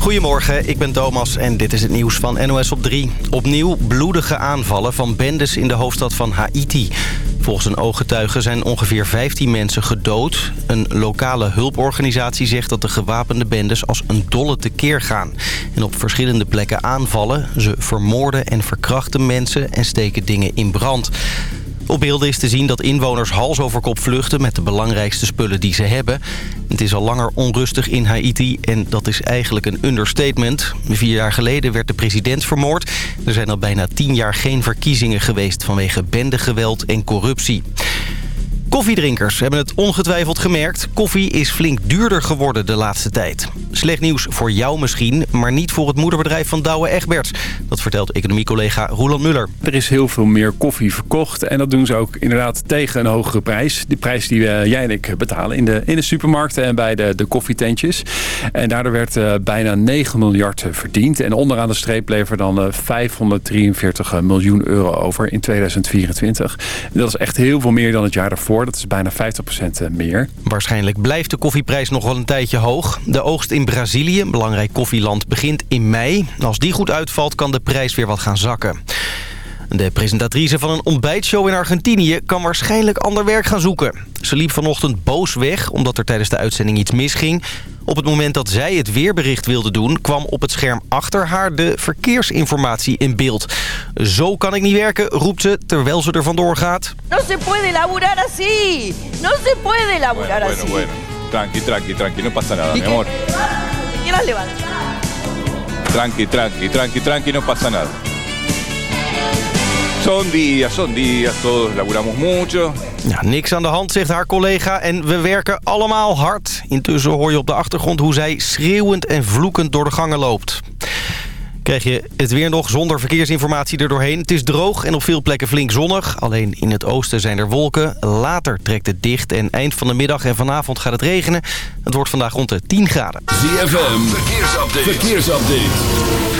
Goedemorgen, ik ben Thomas en dit is het nieuws van NOS op 3. Opnieuw bloedige aanvallen van bendes in de hoofdstad van Haiti. Volgens een ooggetuige zijn ongeveer 15 mensen gedood. Een lokale hulporganisatie zegt dat de gewapende bendes als een dolle tekeer gaan. En op verschillende plekken aanvallen. Ze vermoorden en verkrachten mensen en steken dingen in brand. Op beelden is te zien dat inwoners hals over kop vluchten met de belangrijkste spullen die ze hebben. Het is al langer onrustig in Haiti en dat is eigenlijk een understatement. Vier jaar geleden werd de president vermoord. Er zijn al bijna tien jaar geen verkiezingen geweest vanwege bendegeweld en corruptie. Koffiedrinkers hebben het ongetwijfeld gemerkt. Koffie is flink duurder geworden de laatste tijd. Slecht nieuws voor jou misschien, maar niet voor het moederbedrijf van Douwe Egberts. Dat vertelt economiecollega Roland Muller. Er is heel veel meer koffie verkocht en dat doen ze ook inderdaad tegen een hogere prijs. Die prijs die uh, jij en ik betalen in de, in de supermarkten en bij de, de koffietentjes. En daardoor werd uh, bijna 9 miljard verdiend. En onderaan de streep bleef er dan uh, 543 miljoen euro over in 2024. En dat is echt heel veel meer dan het jaar daarvoor. Dat is bijna 50% meer. Waarschijnlijk blijft de koffieprijs nog wel een tijdje hoog. De oogst in Brazilië, een belangrijk koffieland, begint in mei. Als die goed uitvalt kan de prijs weer wat gaan zakken. De presentatrice van een ontbijtshow in Argentinië kan waarschijnlijk ander werk gaan zoeken. Ze liep vanochtend boos weg omdat er tijdens de uitzending iets misging. Op het moment dat zij het weerbericht wilde doen... kwam op het scherm achter haar de verkeersinformatie in beeld. Zo kan ik niet werken, roept ze terwijl ze er vandoor gaat. No se puede laburar así. No se puede laburar bueno, así. bueno. Tranqui, tranqui, tranqui. No pasa nada, mi amor. Tranqui, tranqui, tranqui, tranqui. No pasa nada. Son días, son días. Todos laburamos mucho. Ja, niks aan de hand, zegt haar collega. En we werken allemaal hard. Intussen hoor je op de achtergrond hoe zij schreeuwend en vloekend door de gangen loopt. Krijg je het weer nog zonder verkeersinformatie erdoorheen. Het is droog en op veel plekken flink zonnig. Alleen in het oosten zijn er wolken. Later trekt het dicht en eind van de middag en vanavond gaat het regenen. Het wordt vandaag rond de 10 graden. ZFM, verkeersupdate. verkeersupdate.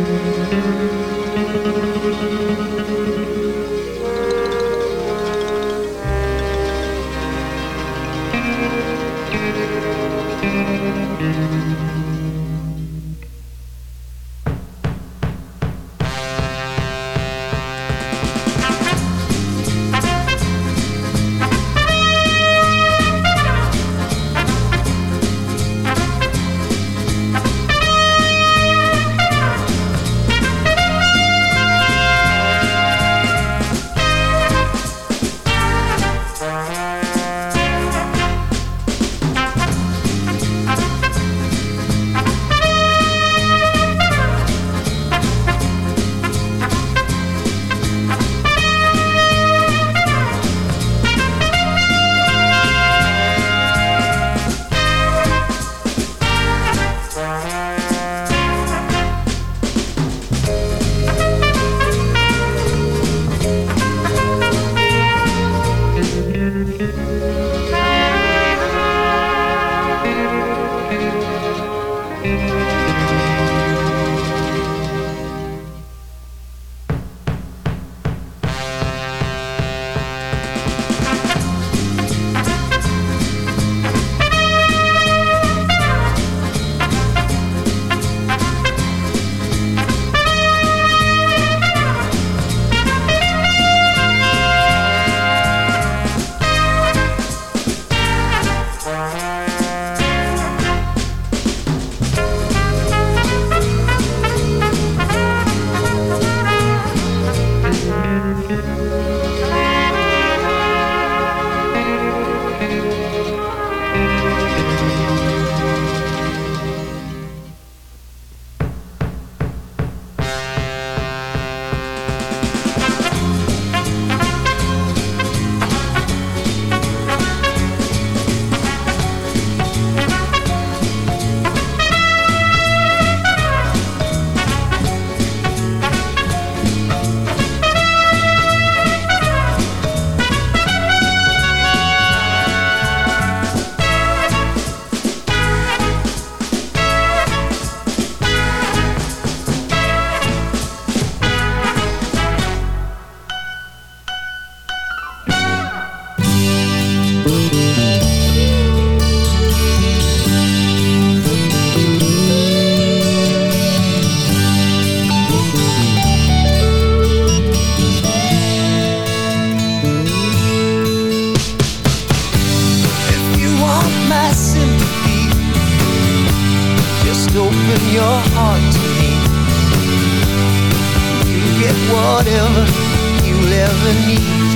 Ever need.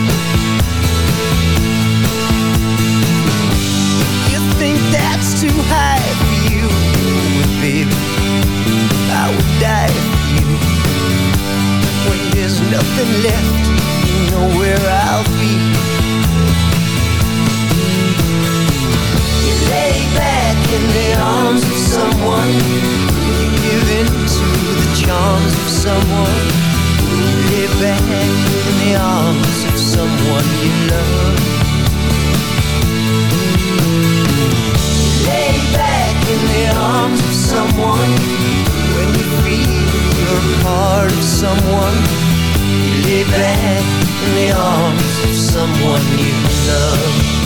You think that's too high for you, baby? I would die for you. When there's nothing left, you know where I'll be. You lay back in the arms of someone. You give in to the charms of someone. Lay back in the arms of someone you love. Lay back in the arms of someone. When you feel you're part of someone. You lay back in the arms of someone you love.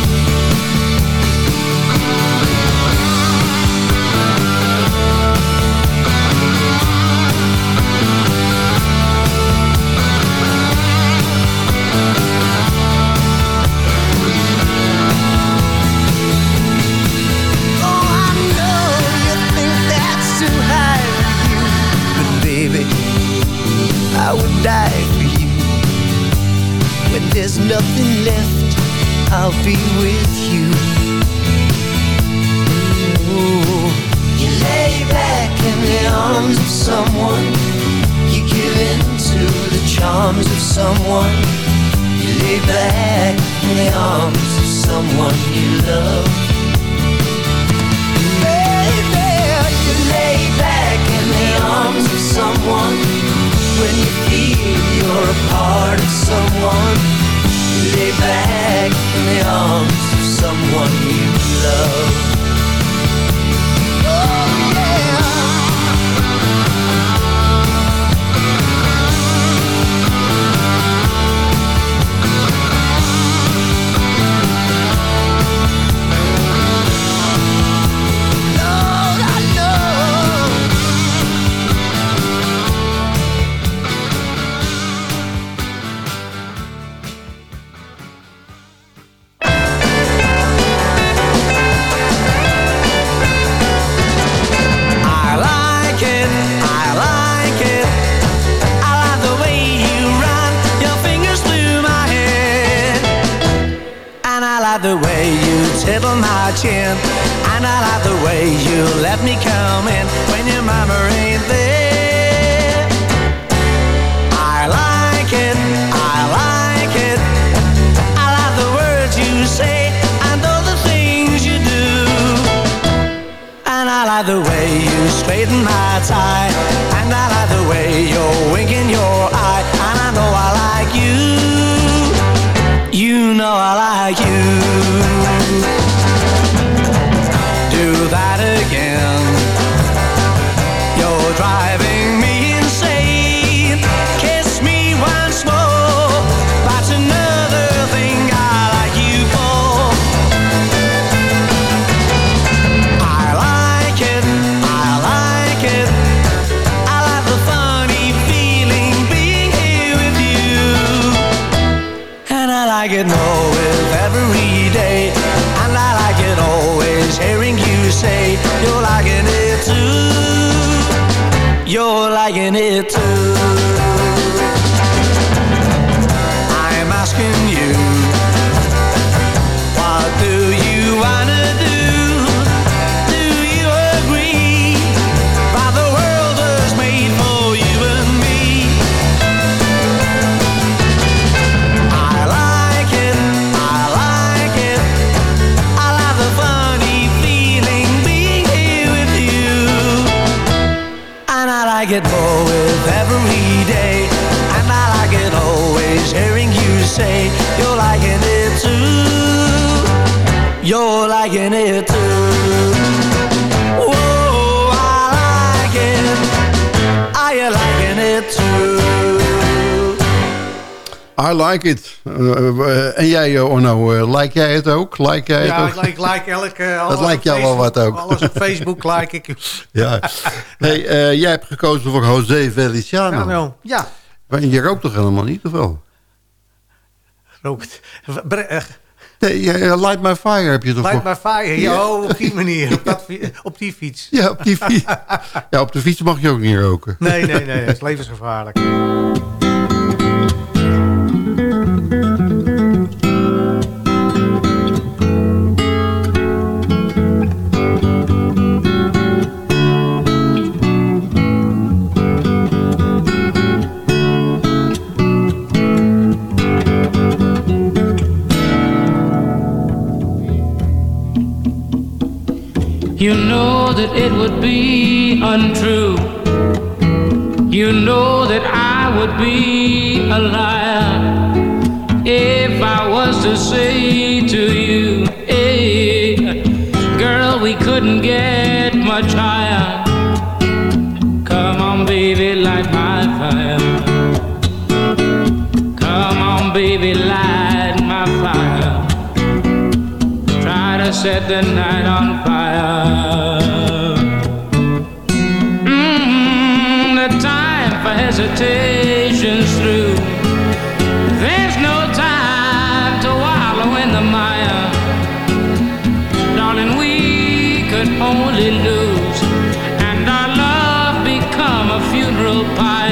Nothing left, I'll be with you. And I like the way you let me come in when your mama ain't there. I like it, I like it. I like the words you say and all the things you do. And I like the way you straighten my tie And I like the way you're winking your eye And I know I like you You know I like you liking it too. Liking it too. Whoa, I like it. Are you liking it too? I like it. Uh, uh, en jij, uh, Orno, uh, like jij het ook? Like jij Ja, het ook? ik like, like elke... alles lijkt op jou wel Facebook- wat ook. Alles op Facebook like ik. Ja. Hey, eh, jij hebt gekozen voor José Feliciano. Ja, nou, ja. Maar je rookt toch helemaal niet, of wel? Rookt. Nee, Light My Fire heb je toch Light my fire. Ja, oh, op die manier. Op, dat, op die fiets. Ja, op die fiets. ja, op de fiets mag je ook niet roken. Nee, nee, nee. Dat is levensgevaarlijk. You know that it would be untrue. You know that I would be a liar if I was to say to you, hey, girl, we couldn't get much higher. Come on, baby, light my fire. Come on, baby, light set the night on fire. Mm, the time for hesitation's through. There's no time to wallow in the mire. Darling, we could only lose, and our love become a funeral pyre.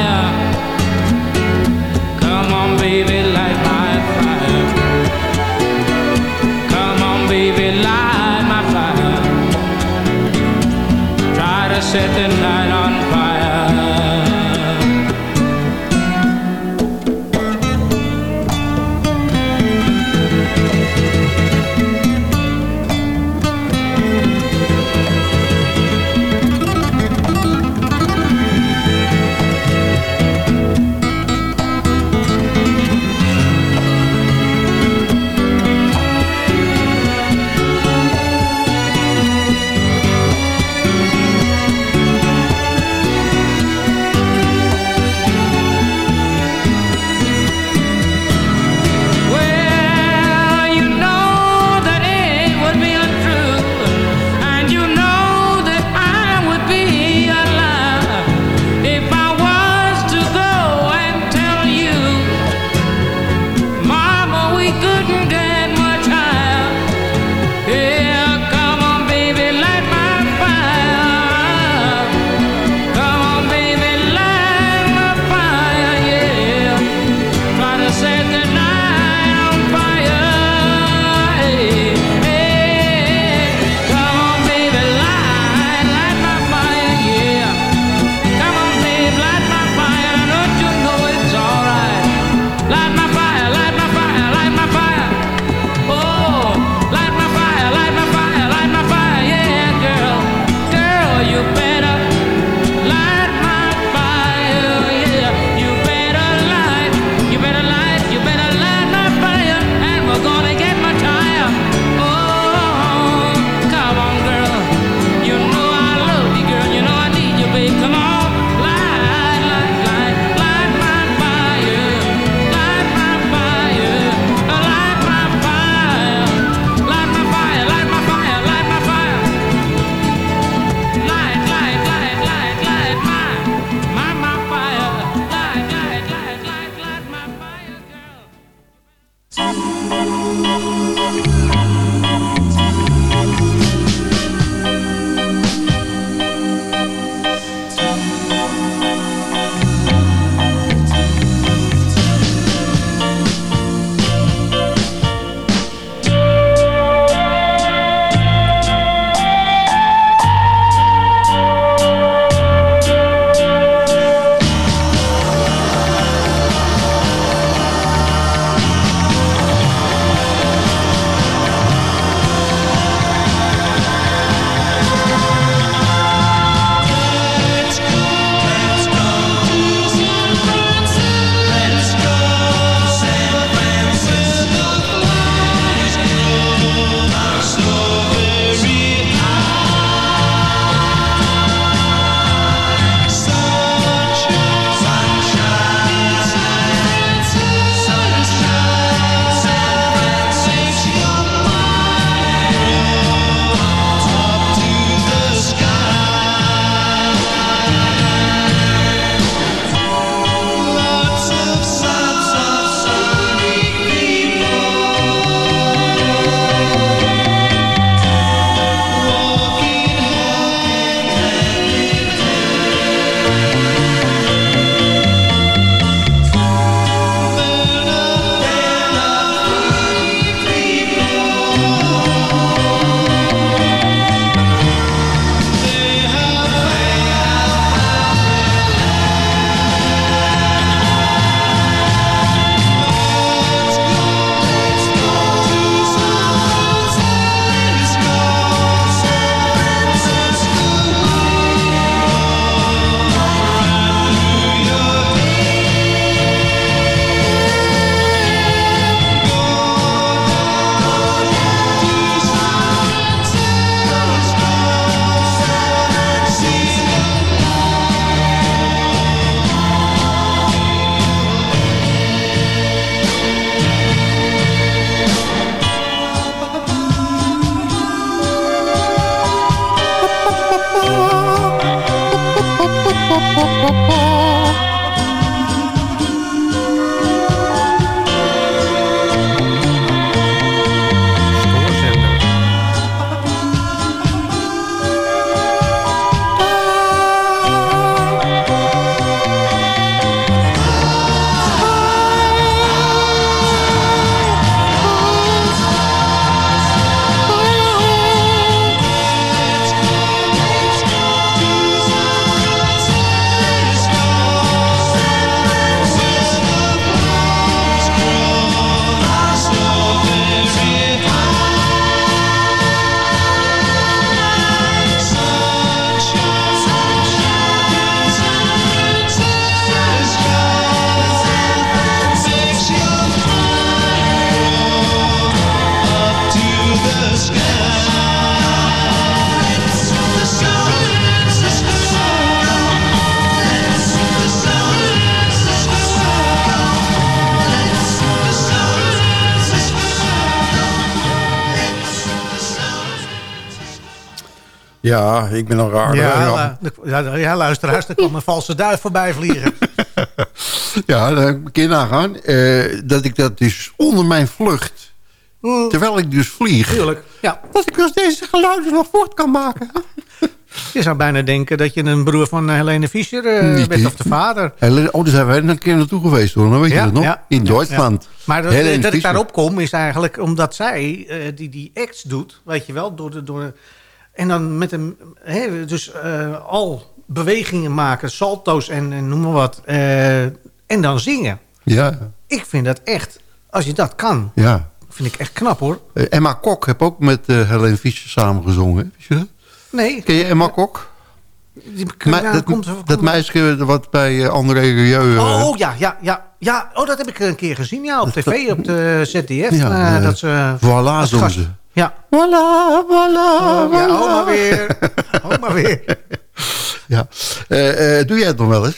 Ja, ik ben een raar. Ja, Ja, ja, luisteraars, er kwam een valse duif voorbij vliegen. ja dan kun je nagaan eh, dat ik dat dus onder mijn vlucht... terwijl ik dus vlieg... Tuurlijk, ja. dat ik dus deze geluiden nog voort kan maken. Je zou bijna denken dat je een broer van eh, Helene Fischer eh, bent, of de vader. Oh, daar zijn wij een keer naartoe geweest hoor. Dan weet je dat nog? ja, In Duitsland. ja. Maar dat, dat ik daarop kom is eigenlijk omdat zij die, die acts doet, weet je wel, door de, door en dan met een, hè, dus eh, al bewegingen maken, salto's en, en noem maar wat, eh, en dan zingen. Ja, Ik vind dat echt, als je dat kan, ja. vind ik echt knap hoor. Eh, Emma Kok heb ook met Helene Fischer samengezongen. Wist je dat? Nee, Ken je Emma Kok? die, ja, dat, komt- dat komt- meisje wat bij André Rieu... eh, Oh ja, ja, ja, ja. Oh, dat heb ik een keer gezien, ja, op tv, op de ZDF. Ja, dat ze, Voilà, gast- ze. Ja. Voilà, voilà, Oh, ja, maar weer. Maar weer. Ja. Eh, eh, doe jij het nog wel eens?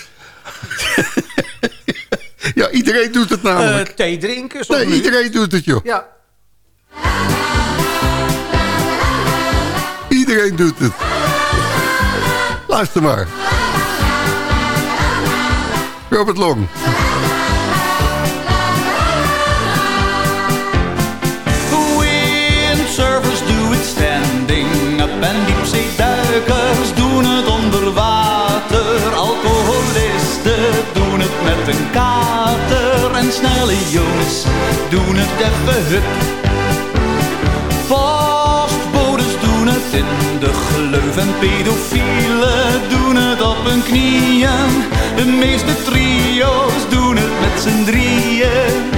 ja, iedereen doet het Eh, namelijk. thee drinken. zo nee, nu. iedereen doet het, joh. Ja. Iedereen doet het. Luister maar. Robert Long. Een kater en snelle jongens doen het even hup. Postbodes doen het in de gleuf en pedofielen doen het op hun knieën. De meeste trio's doen het met z'n drieën.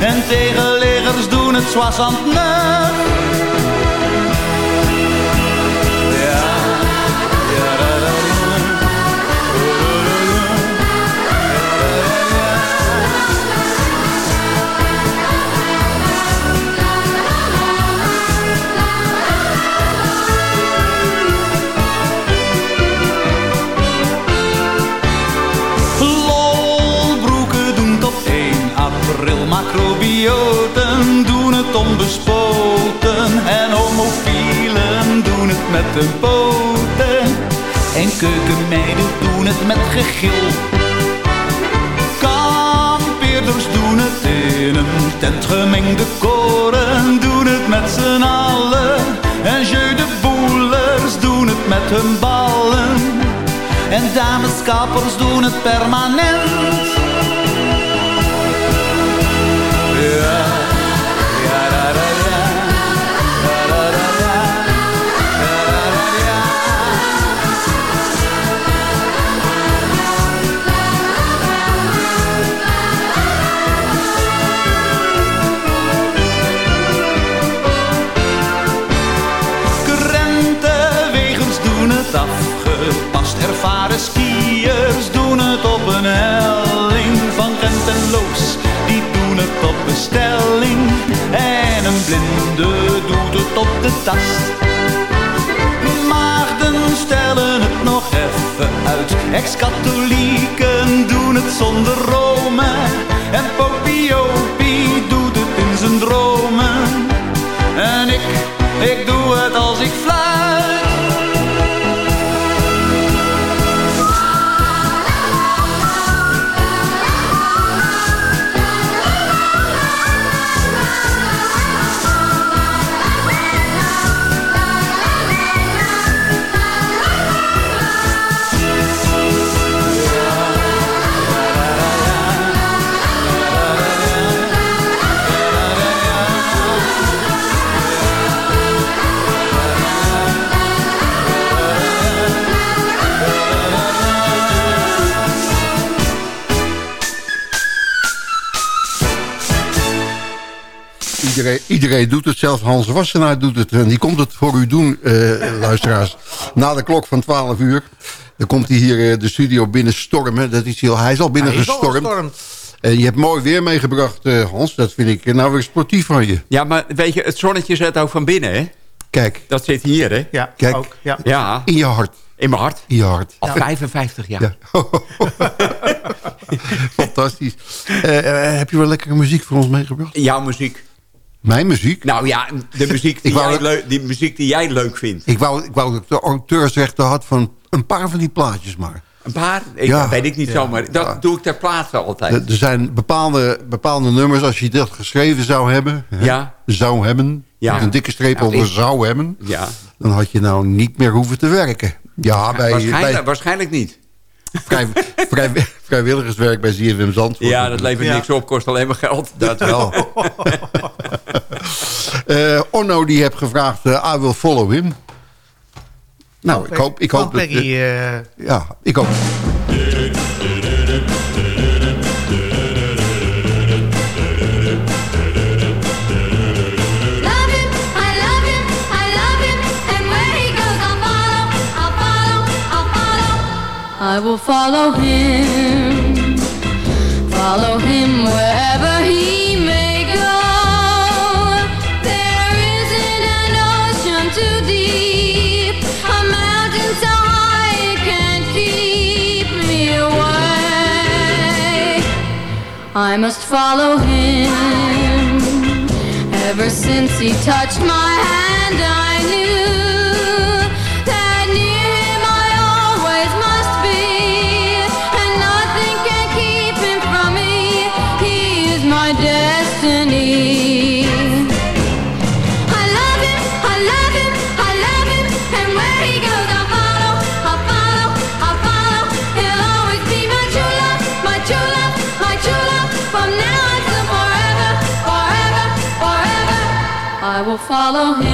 En tegenleggers doen het zwassend nuf. Macrobioten doen het onbespoten. En homofielen doen het met hun poten. En keukenmeiden doen het met gegil. Kampeerders doen het in een tent. Gemengde koren doen het met z'n allen. En jeu boelers doen het met hun ballen. En dameskappers doen het permanent. Bestelling. En een blinde doet het op de tast. Maagden stellen het nog even uit. Ex-katholieken doen het zonder Rome. En Popiopie doet het in zijn dromen. En ik, ik doe het als ik fluit. Iedereen, iedereen doet het, zelfs Hans Wassenaar doet het. En die komt het voor u doen, eh, luisteraars. Na de klok van 12 uur. Dan komt hij hier eh, de studio binnen stormen. Dat is heel, hij is al binnen Hij is al gestormd. En je hebt mooi weer meegebracht, eh, Hans. Dat vind ik eh, nou weer sportief van je. Ja, maar weet je, het zonnetje zit ook van binnen, hè? Kijk, Dat zit hier, hè? Ja, Kijk. ook. Ja. Ja, in je hart. in mijn hart. In je hart. Al 55 jaar. Ja. Fantastisch. Eh, eh, heb je wel lekkere muziek voor ons meegebracht? Jouw muziek. Mijn muziek? Nou ja, de muziek die, wou jij, dat- leu- die muziek die jij leuk vindt. Ik wou, ik wou dat ik de auteursrechten had van een paar van die plaatjes maar. Een paar? Ik, Ja. Dat weet ik niet Ja. zomaar. Dat doe ik ter plaatse altijd. Er zijn bepaalde, bepaalde nummers, als je dat geschreven zou hebben... hè, Ja. zou hebben, Ja. met een dikke streep Nou, ik- zou hebben... Ja. dan had je nou niet meer hoeven te werken. Ja, bij, waarschijnlijk, bij waarschijnlijk niet. vrij, vrij- vrijwilligerswerk bij ZFM Zandvoort. Ja, dat levert Ja. niks op, kost alleen maar geld. Dat wel. Eh, Onno die heeft gevraagd, eh I will follow him. Nou, ik hoop, ik hoop dat... Peggy, eh, ja, ik hoop... Love him, I love him, I love I must follow him. Ever since he touched my hand, follow him,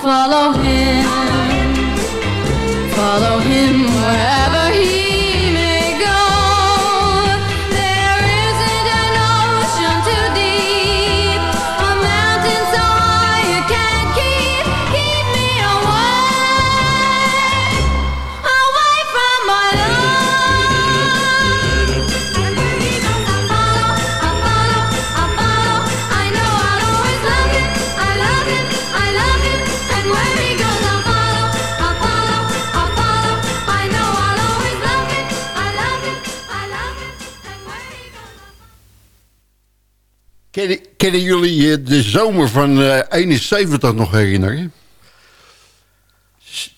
follow him, Kennen, jullie eh, de zomer van eh 71 nog herinneren?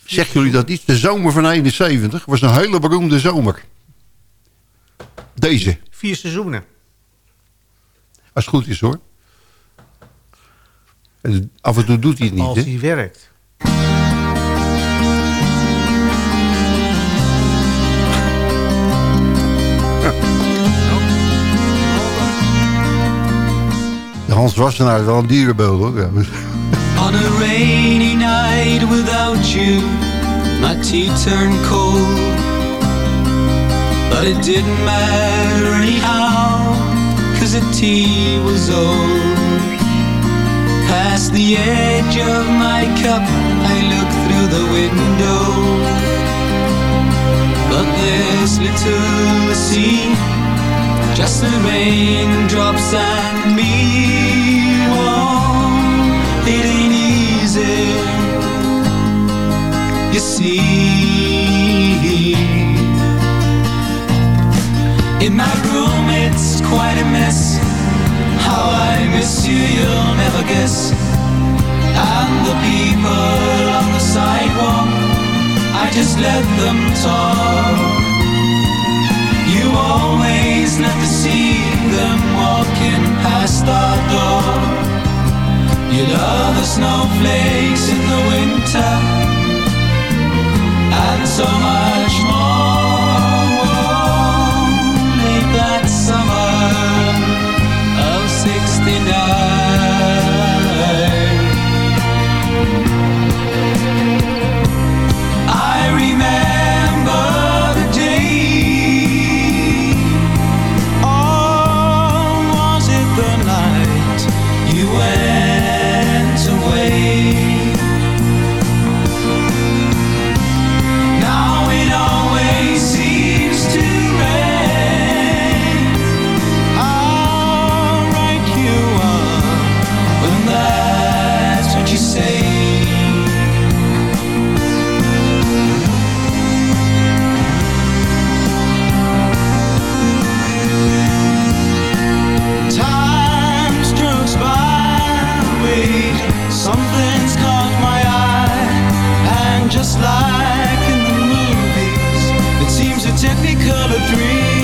Zegt jullie dat iets? De zomer van 71 was een hele beroemde zomer. Deze, vier seizoenen. als het goed is hoor. En af en toe doet hij het niet, Als hij werkt. De Hans Wassenaar is wel een dierenbeeld hoor. Ja. On a rainy night without you, my tea turned cold. But it didn't matter anyhow, cause the tea was old. Past the edge of my cup, I look through the window. But there's little to see, just the raindrops and me. Whoa, it ain't easy, you see. In my room, it's quite a mess. How I miss you, you'll never guess. And the people on the sidewalk, I just let them talk. Always love to see them walking past our door. You love the snowflakes in the winter, and so much more. Whoa, late that summer of '69. Dream.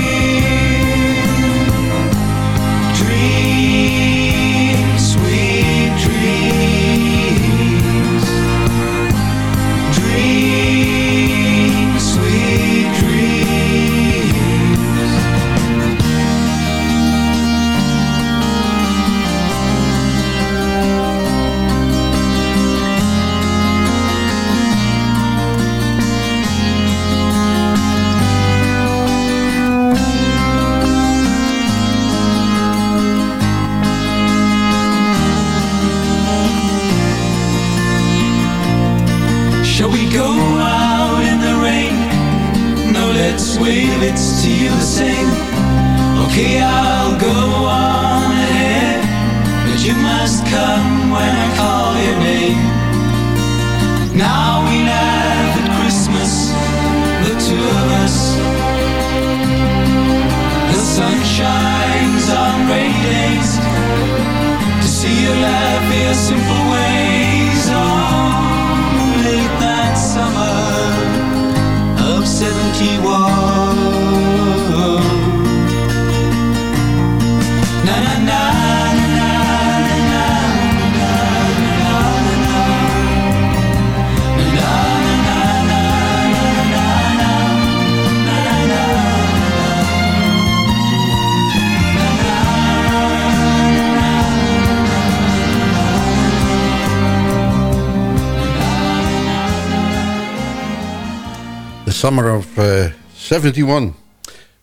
71.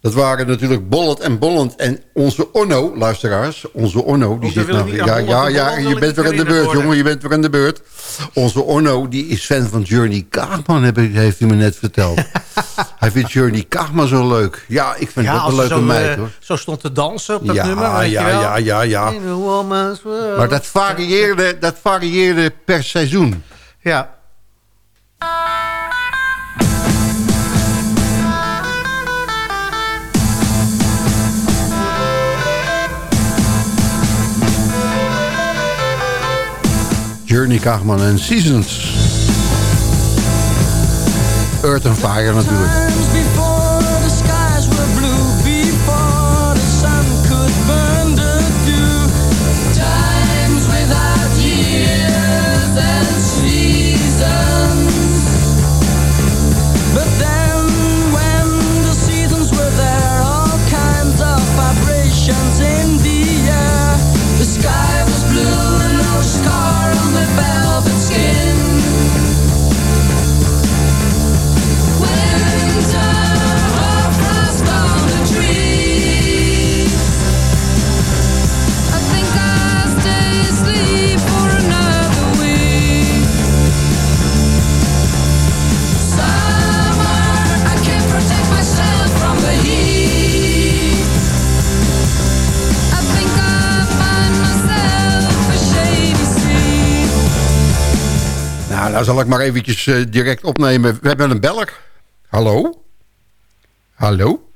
Dat waren natuurlijk Bollet en Bolland en onze Onno, luisteraars. Onze Onno, die Oh, zit nou... Ja, ja, ja, je bent weer aan de beurt, jongen. Je bent weer aan de beurt. Onze Onno, die is fan van Journey Kaagman, ik- heeft hij me net verteld. hij vindt Journey Kaagman zo leuk. Ja, ik vind Ja, dat een leuke zo, meid, eh, hoor. zo stond te dansen op dat Ja, nummer. weet ja, je wel. ja, ja, ja. Maar dat varieerde, dat varieerde per seizoen. Ja. Journey Kaagman en Seasons. Earth and Fire natuurlijk. Nou, zal ik maar eventjes eh, direct opnemen. We hebben een beller. Hallo? Hallo?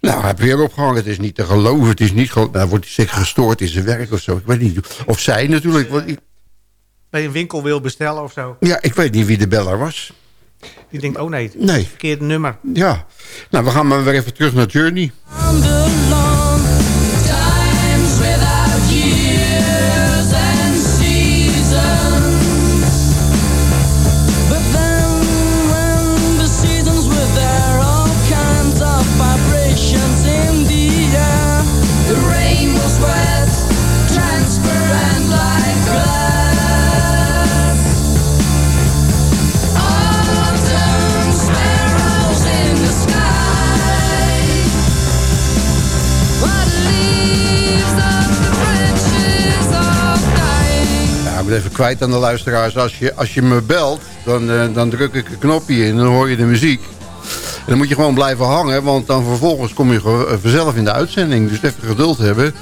Nou, hij heeft weer opgehangen. Het is niet te geloven. Het is niet ge- nou, wordt hij zeker gestoord in zijn werk of zo. Ik weet niet. Of zij natuurlijk. want ik- Bij een winkel wil bestellen of zo. ja, ik weet niet wie de beller was. Die denkt, oh nee, Nee. verkeerd nummer. Ja. Nou, we gaan maar weer even terug naar Journey. Kwijt aan de luisteraars. Als je, als je me belt, dan, eh, dan druk ik een knopje in en dan hoor je de muziek. En dan moet je gewoon blijven hangen, want dan vervolgens kom je eh, vanzelf in de uitzending. Dus even geduld hebben.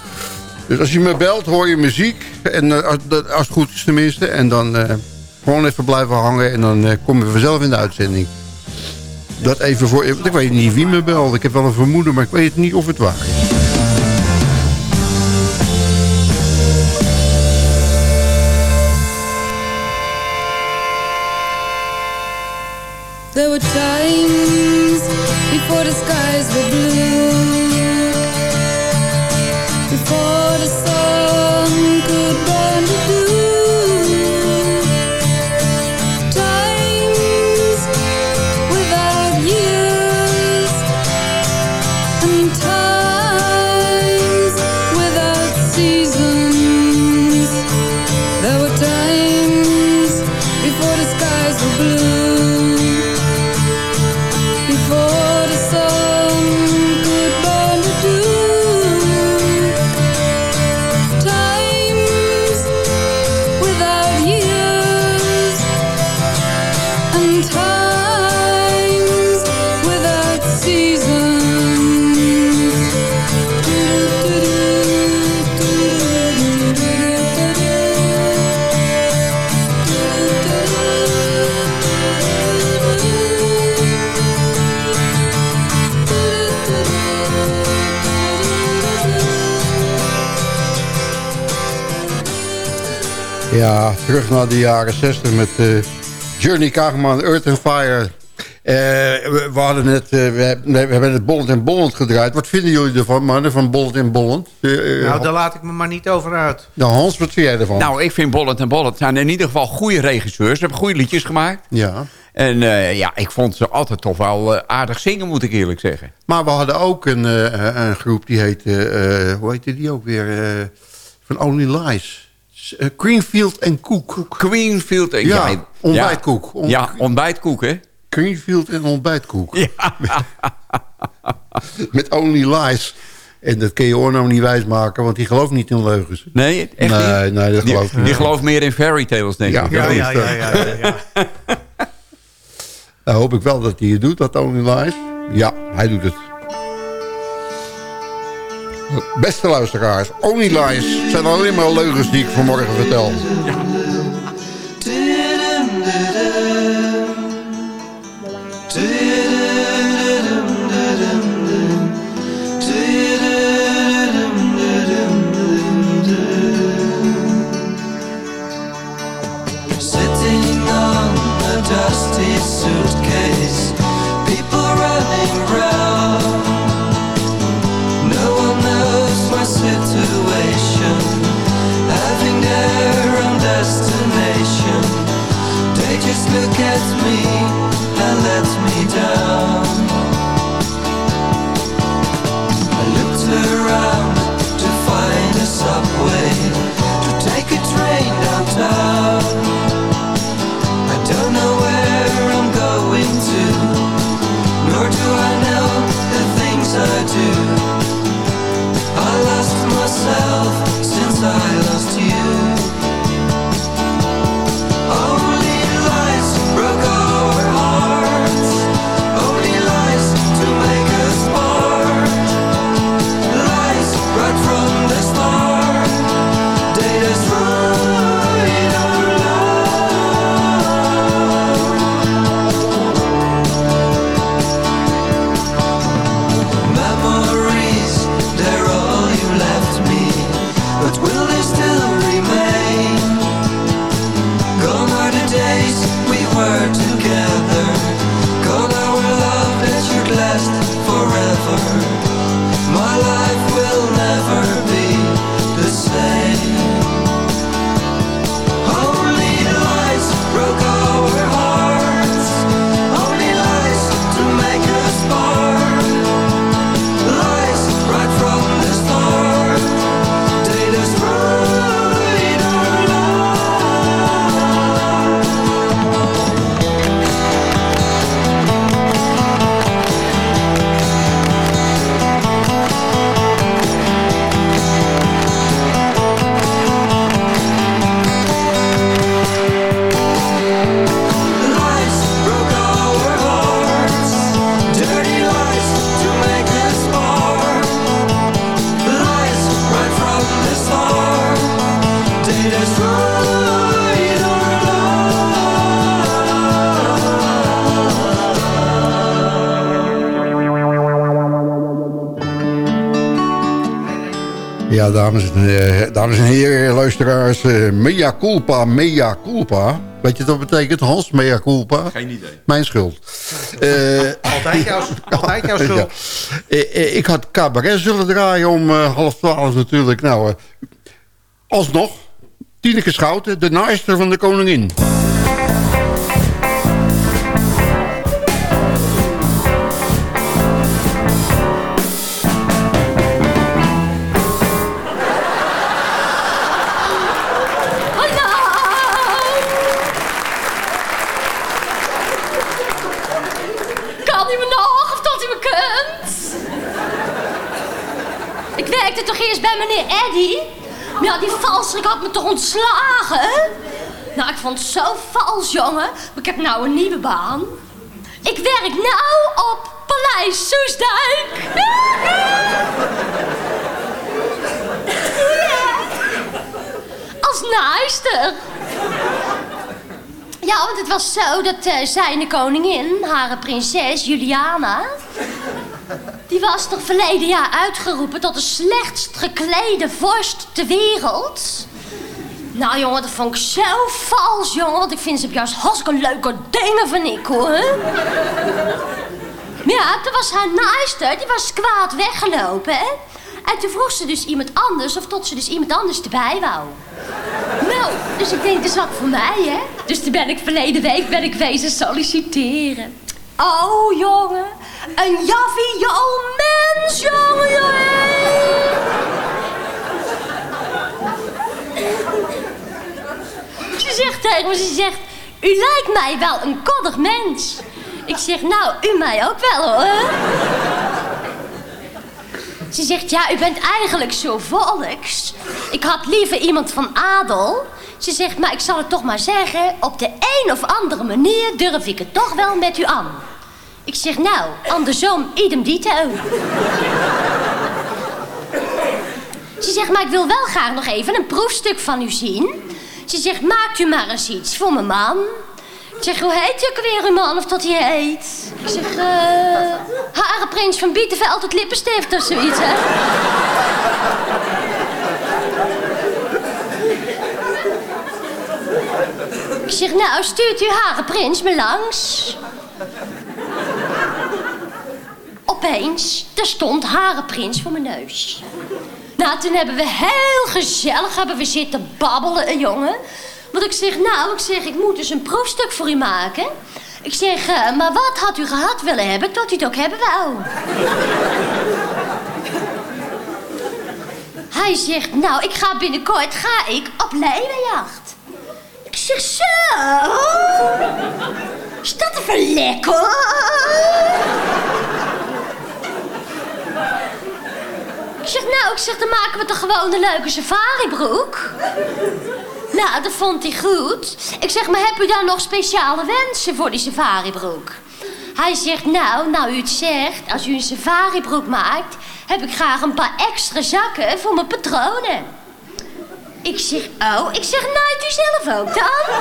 Dus als je me belt, hoor je muziek. En eh, als, als het goed is tenminste. En dan gewoon even blijven hangen en dan kom je vanzelf in de uitzending. Dat even voor... Ik weet niet wie me belt. Ik heb wel een vermoeden, maar ik weet niet of het waar is. There were times Ja, terug naar de jaren 60 met eh, Journey Kagerman, Earth and Fire. Eh, we, we hadden net, eh, we, hebben- we hebben het Bolland en Bolland gedraaid. Wat vinden jullie ervan, mannen, van Bolland en Bolland? Nou, daar laat ik me maar niet over uit. nou, Hans, wat vind jij ervan? Nou, ik vind Bollet en Bollet zijn in ieder geval goede regisseurs. Ze hebben goede liedjes gemaakt. Ja. En eh, ja, ik vond ze altijd toch wel aardig zingen, moet ik eerlijk zeggen. Maar we hadden ook een, eh, een groep die heette, eh, hoe heette die ook weer? eh, van Only Lies. Eh, Greenfield en Koek. Greenfield en... Ja, ontbijtkoek. On- ja, ontbijtkoek, hè? Greenfield en ontbijtkoek. Met Only Lies. En dat kun je Orno niet wijsmaken, want die gelooft niet in leugens. Nee, echt nee, niet? Nee, dat Die, gelooft die niet. gelooft meer in fairy tales, denk Ja, ik. ja, ja, ja, ja, ja. Nou hoop ik wel dat hij het doet, dat Only Lies. Ja, hij doet het. Beste luisteraars, Only Lies zijn alleen maar leugens die ik vanmorgen vertel. Sitting lets me, that lets me down. Ja, dames en, eh, dames en heren, luisteraars. Mia mea culpa, mea culpa. Weet je wat dat betekent, Hans? Mea culpa? Geen idee. Mijn schuld. uh, altijd, jouw, altijd jouw schuld. Ja. Ik, had cabaret zullen draaien om uh, half twaalf natuurlijk. Nou, alsnog Tineke Schouten, de naaister van de koningin. Valstrik had me toch ontslagen? Nou, ik vond het zo vals, jongen. Maar ik heb nou een nieuwe baan. Ik werk nou op Paleis Soesdijk. Als naaister. Ja, want het was zo dat eh zij de koningin, haar prinses Juliana... die was toch verleden jaar uitgeroepen tot de slechtst geklede vorst ter wereld. Nou jongen, dat vond ik zo vals, jongen. Want ik vind ze juist hartstikke leuke dingen van ik, hoor. Ja, toen was haar naaister, die was kwaad weggelopen, hè. En toen vroeg ze dus iemand anders, of tot ze dus iemand anders erbij wou. Nou, dus ik denk, dat is wat voor mij, hè. Dus toen ben ik verleden week ben ik wezen solliciteren. Oh, jongen. Een joviaal mens, jongen, jongen. Ze zegt tegen me, ze zegt... U lijkt mij wel een koddig mens. Ik zeg, nou, u mij ook wel, hoor. Ze zegt, ja, u bent eigenlijk zo volks. Ik had liever iemand van adel. Ze zegt, maar ik zal het toch maar zeggen... op de een of andere manier durf ik het toch wel met u aan. Ik zeg, nou, andersom, idem dito. Ze zegt, maar ik wil wel graag nog even een proefstuk van u zien. Ze zegt, maakt u maar eens iets voor mijn man. Ik zeg, hoe heet u weer uw man, of dat hij heet? Ik zeg, eh... Van Bietenveld, het lippenstift of zoiets, hè? Ik zeg, nou, stuurt u Harenprins me langs? Opeens, er stond Harenprins voor mijn neus. Nou, toen hebben we heel gezellig hebben we zitten babbelen, eh, jongen. Want ik zeg, nou, ik zeg, ik moet dus een proefstuk voor u maken. Ik zeg, eh, maar wat had u gehad willen hebben tot u het ook hebben wou? Hij zegt, nou, ik ga binnenkort ga ik op leeuwenjacht. Ik zeg, zo. Is dat even lekker? Ik zeg, nou, ik zeg, dan maken we toch gewoon een leuke safaribroek? Nou, dat vond hij goed. Ik zeg, maar heb u dan nog speciale wensen voor die safaribroek? Hij zegt, nou, nou u het zegt, als u een safaribroek maakt... heb ik graag een paar extra zakken voor mijn patronen. Ik zeg, oh, ik zeg, naait u zelf ook dan?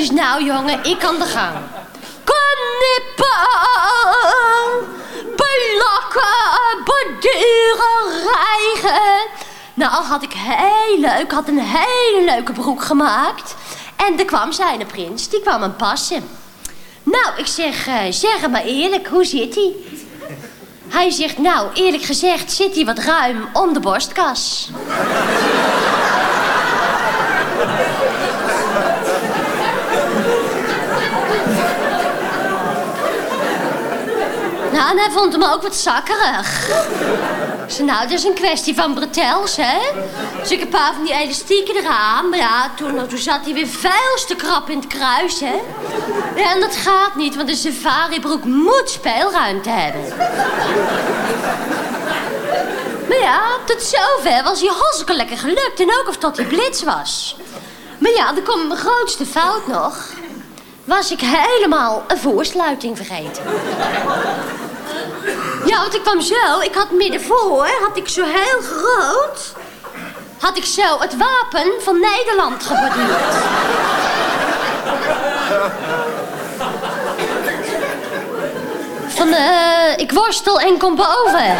Dus nou, jongen, ik kan de gang. Knippen, belakken, borduren, rijgen. Nou, had ik heel leuk, had een hele leuke broek gemaakt. En er kwam zijn prins, die kwam hem passen. Nou, ik zeg, eh, zeg maar eerlijk, hoe zit hij? Hij zegt, nou, eerlijk gezegd zit hij wat ruim om de borstkas. Nou, hij vond hem ook wat zakkerig. Zei, nou, dat is een kwestie van bretels, hè? Dus ik een paar van die elastieken eraan. Maar ja, toen, toen zat hij weer veel te krap in het kruis, hè? Ja, en dat gaat niet, want een safaribroek moet speelruimte hebben. Maar ja, tot zover was hij hartstikke lekker gelukt. En ook of dat hij blitz was. Maar ja, dan komt mijn grootste fout nog. Was ik helemaal een voorsluiting vergeten. Ja, want ik kwam zo. Ik had middenvoor, had ik zo heel groot... had ik zo het wapen van Nederland geborduurd. Van, eh, ik worstel en kom boven.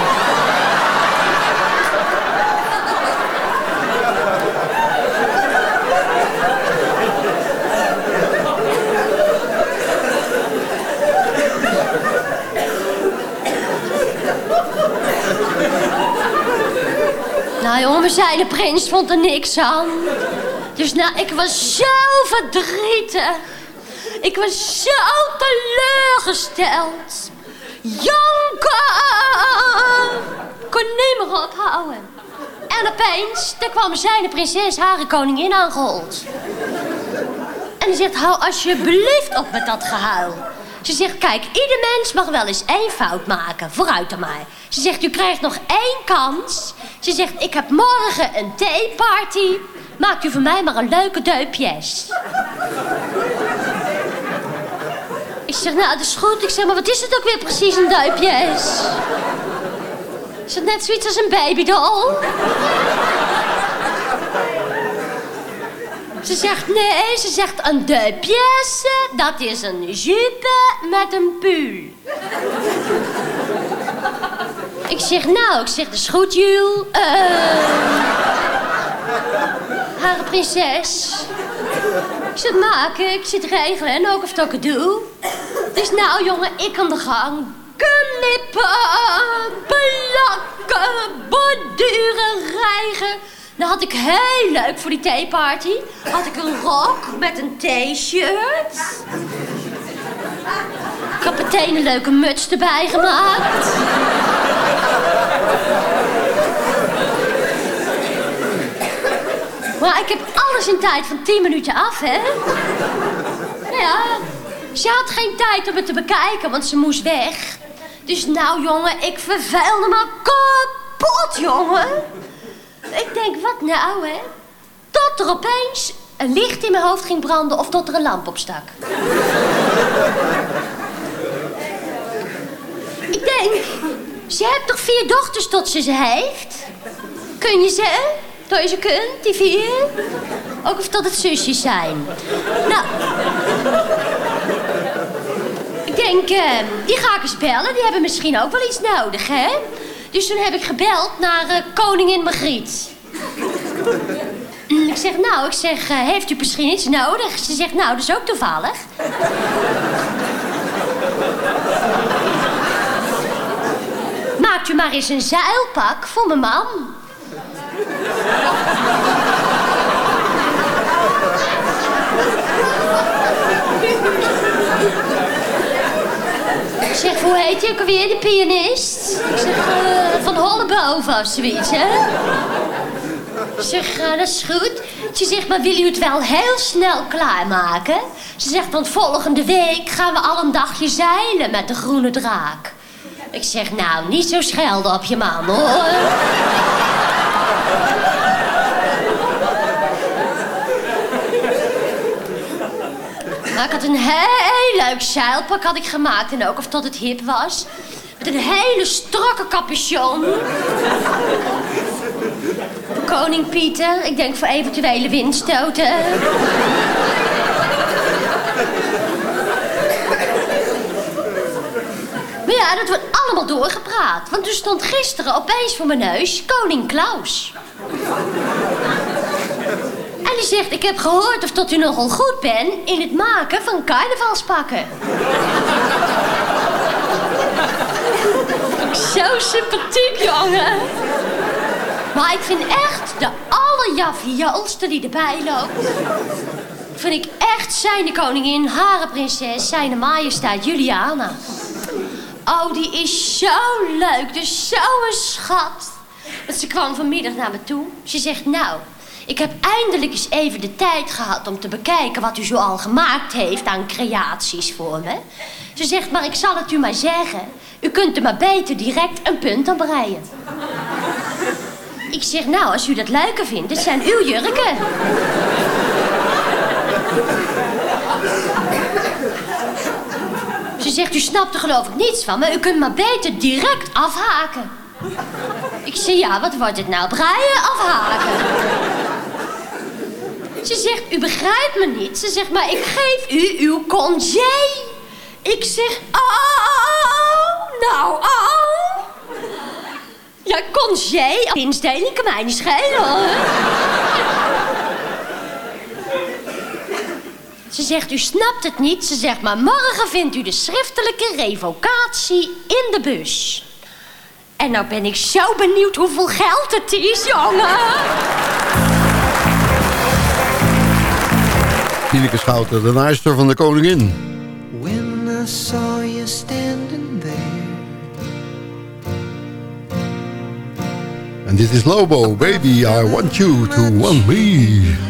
Nou jongen, we de prins vond er niks aan. Dus nou, ik was zo verdrietig. Ik was zo teleurgesteld. Janken! Kon niet meer ophouden. En opeens, daar kwam zijn de prinses haar koningin aangehold. En die zegt, hou alsjeblieft op met dat gehuil. Ze zegt, kijk, ieder mens mag wel eens één fout maken. Vooruit dan maar. Ze zegt, u krijgt nog één kans. Ze zegt, ik heb morgen een theeparty. Maakt u voor mij maar een leuke deupjes. Ik zeg, nou, dat is goed. Ik zeg, maar wat is het ook weer precies, een duipjes? Is het net zoiets als een babydoll? Ze zegt, nee, ze zegt een duipjes, dat is een jupe met een pull. Ik zeg, nou, ik zeg, dat is goed, Jules. Eh Hare prinses. Ik zit maken, ik zit regelen en ook of dat ik het doe. Dus nou jongen, ik aan de gang. Knippen, plakken, borduren, rijgen. Nou had ik heel leuk voor die theeparty. Had ik een rok met een t-shirt. Ik heb meteen een leuke muts erbij gemaakt. Maar ik heb alles in tijd van 10 minuten af, hè? Nou ja, ze had geen tijd om het te bekijken, want ze moest weg. Dus nou, jongen, ik verveelde me kapot, jongen. Ik denk, wat nou, hè? Tot er opeens een licht in mijn hoofd ging branden of tot er een lamp opstak. ik denk, ze heeft toch vier dochters tot ze ze heeft? Kun je ze? Dat je ze kunt, die vier? Ook of dat het zusjes zijn. Nou, ik denk, eh, die ga ik eens bellen. Die hebben misschien ook wel iets nodig, hè? Dus toen heb ik gebeld naar eh, koningin Margriet. Mm, Ik zeg, nou, ik zeg, eh, heeft u misschien iets nodig? Ze zegt, nou, dat is ook toevallig. Maakt u maar eens een zeilpak voor mijn man. Ik zeg, hoe heet je ook alweer, de pianist? Ik zeg, eh, van Holleboven of zoiets, hè? Ik zeg, eh, dat is goed. Ze zegt, maar wil u het wel heel snel klaarmaken? Ze zegt, want volgende week gaan we al een dagje zeilen met de groene draak. Ik zeg, nou, niet zo schelden op je man, hoor. Maar ik had een heel leuk zeilpak had ik gemaakt. En ook of dat het hip was. Met een hele strakke capuchon. Koning Pieter. Ik denk voor eventuele windstoten. Maar ja, dat wordt doorgepraat. Want er stond gisteren opeens voor mijn neus koning Klaus. En die zegt, ik heb gehoord of dat u nogal goed bent in het maken van carnavalspakken. Zo sympathiek, jongen. Maar ik vind echt de allerjavioolste die erbij loopt. Vind ik echt zijn de koningin, hare prinses, zijn majesteit Juliana. Oh, die is zo leuk, dus zo'n schat. Want ze kwam vanmiddag naar me toe. Ze zegt, nou, ik heb eindelijk eens even de tijd gehad om te bekijken wat u zo al gemaakt heeft aan creaties voor me. Ze zegt, maar ik zal het u maar zeggen. U kunt er maar beter direct een punt aan breien. Ik zeg, nou, als u dat leuker vindt, dit zijn uw jurken. Ze zegt, u snapt er geloof ik niets van, maar u kunt maar beter direct afhaken. Ik zeg, ja, wat wordt het nou? Breien of haken? Ze Ze zegt, u begrijpt me niet. Ze zegt, maar ik geef u uw congé. Ik zeg, oh, nou, oh. Ja, congé, instelling kan mij niet schelen. hoor. Ze zegt, u snapt het niet. Ze zegt, maar morgen vindt u de schriftelijke revocatie in de bus. En nou ben ik zo benieuwd hoeveel geld het is, jongen. Tineke Schouten, de naaister van de koningin. When I saw you standing there, En dit is Lobo, baby, I want you to want me.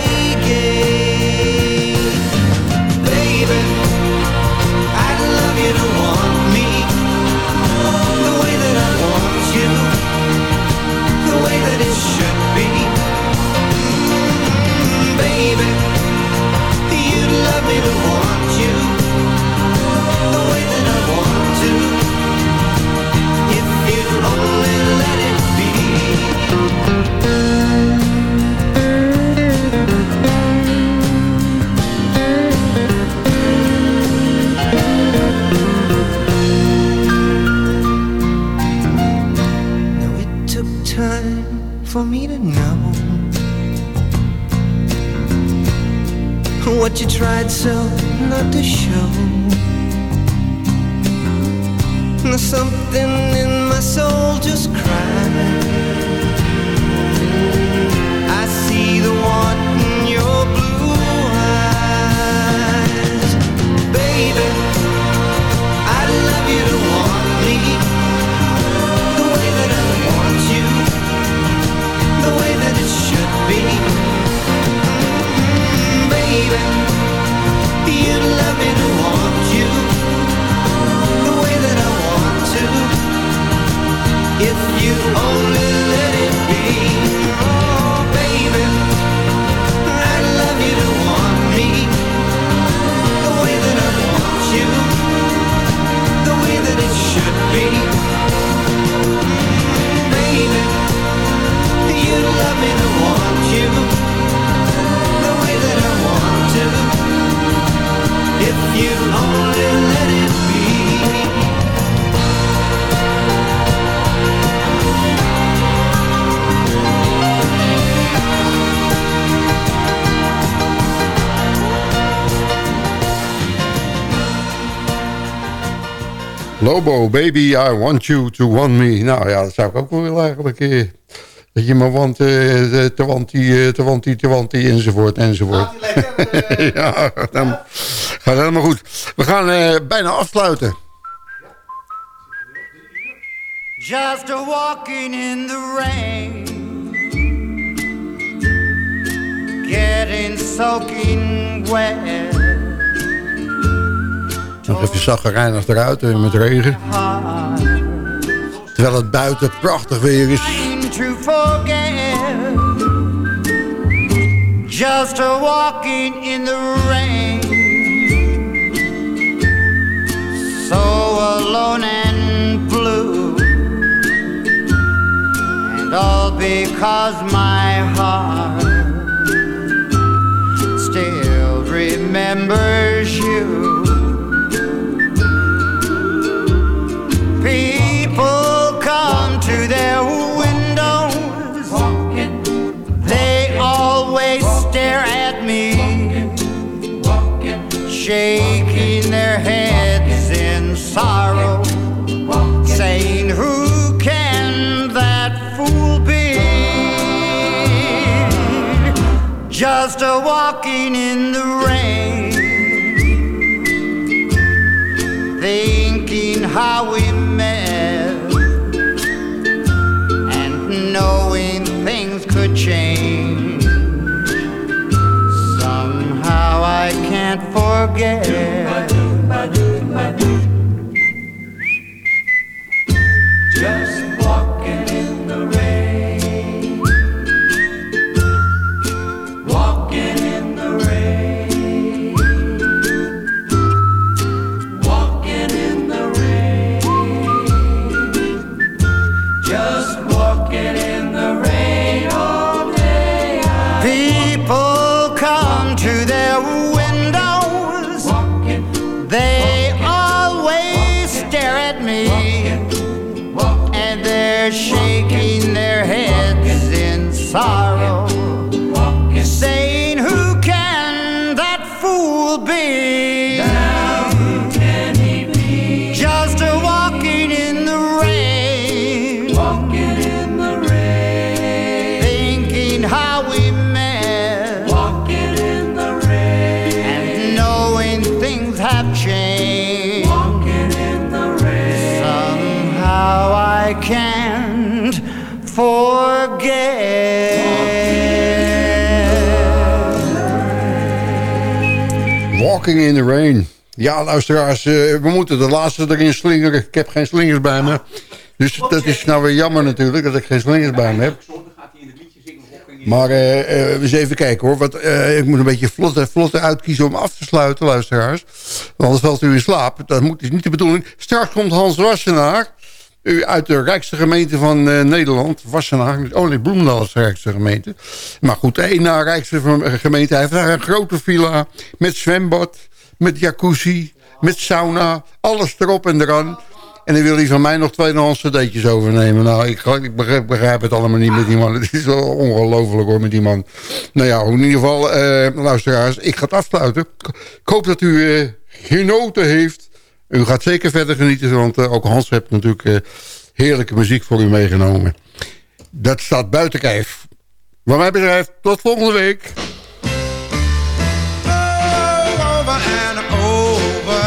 for me to know what you tried so not to show. Something in my soul just cried. I see the want If you Lobo, baby, I want you to want me. Nou ja, dat zou ik ook wel willen eigenlijk. eh, dat je me want, eh, te want die, eh, te want die, te want die, enzovoort, enzovoort. ja, dan gaat helemaal goed. We gaan eh, bijna afsluiten. Just a walking in the rain, getting soaking wet. Nog even zaggerijnig eruit eh, met regen. Terwijl het buiten prachtig weer is. just a walking in the rain. So alone and blue, and all because my heart still remembers you. People come to their windows. They always stare at me, shaking Just walking in the rain, thinking how we met and knowing things could change. Somehow I can't forget. Walking in the Rain. Ja, luisteraars, eh, we moeten de laatste erin slingeren. Ik heb geen slingers bij me. Dus dat is nou weer jammer natuurlijk dat ik geen slingers bij me heb. Maar eh, eens even kijken hoor. Want, eh, ik moet een beetje vlot, vlot uitkiezen om af te sluiten, luisteraars. Want anders valt u in slaap. Dat moet, is niet de bedoeling. Straks komt Hans Wassenaar. U uit de rijkste gemeente van eh, Nederland. Wassenaar. Oh nee, Bloemendaal is de rijkste gemeente. Maar goed, de één na rijkste eh, gemeente. Heeft daar een grote villa. Met zwembad. Met jacuzzi. Met sauna. Alles erop en eraan. En dan wil hij van mij nog tweedehands cd'tjes overnemen. Nou, ik, begrijp, begrijp het allemaal niet met die man. Het is wel ongelooflijk hoor, met die man. Nou ja, in ieder geval, eh, luisteraars, ik ga het afsluiten. Ik hoop dat u genoten heeft. U gaat zeker verder genieten, want eh, ook Hans heeft natuurlijk eh, heerlijke muziek voor u meegenomen. Dat staat buiten kijf. Wat mij betreft, tot volgende week. over and over.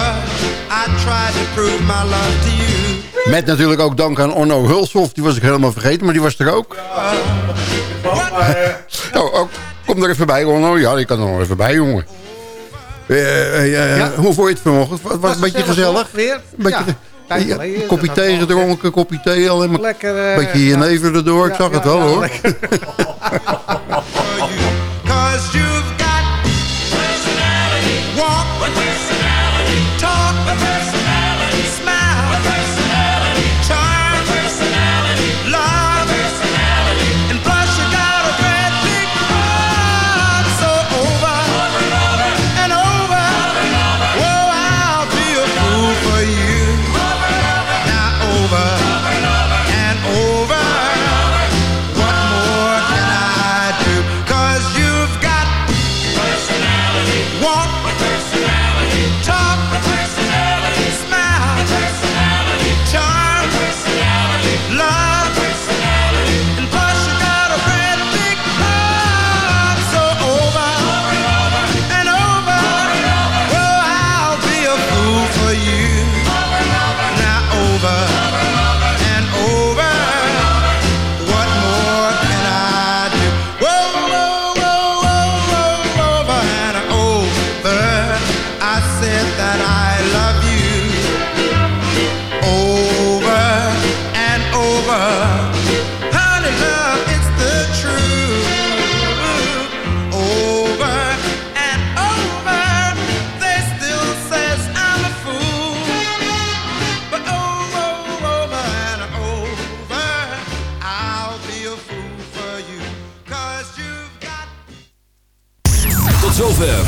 I tried to prove my love to you. Met natuurlijk ook dank aan Onno Hulshoff. Die was ik helemaal vergeten, maar die was er ook. Oh, oh, kom er even bij, Onno. Ja, die kan er nog even bij, jongen. Eh, eh, eh, Hoe vond je het vanochtend? Was, was het een beetje gezellig? Weer? Een beetje, Ja, ja, geleden, kopje thee gedronken, kopje thee. Alleen maar Lekker, een eh, beetje jenever erdoor. Ik ja, zag het ja, wel, ja, hoor.